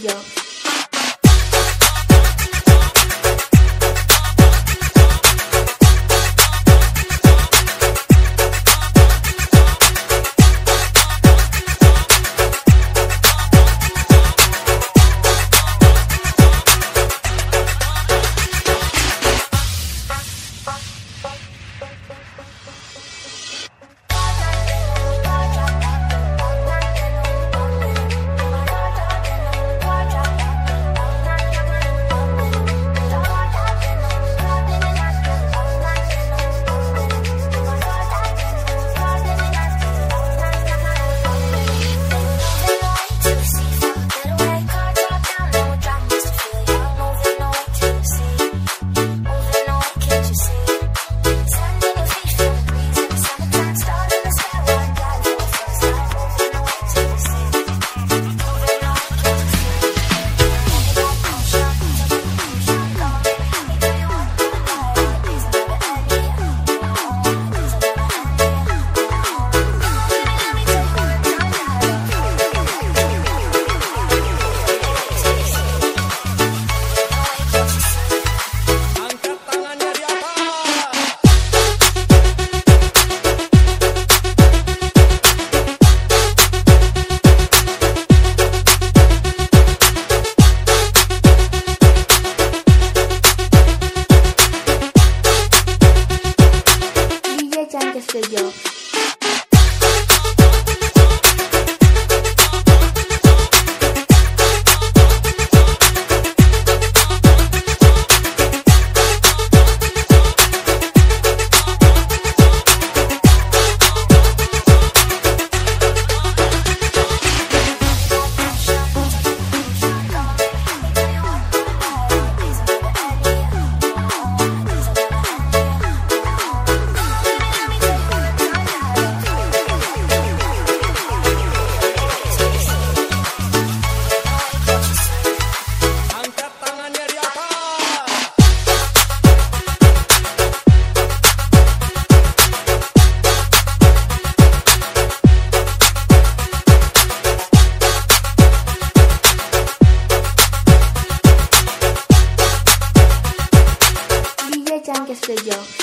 Yeah. 在家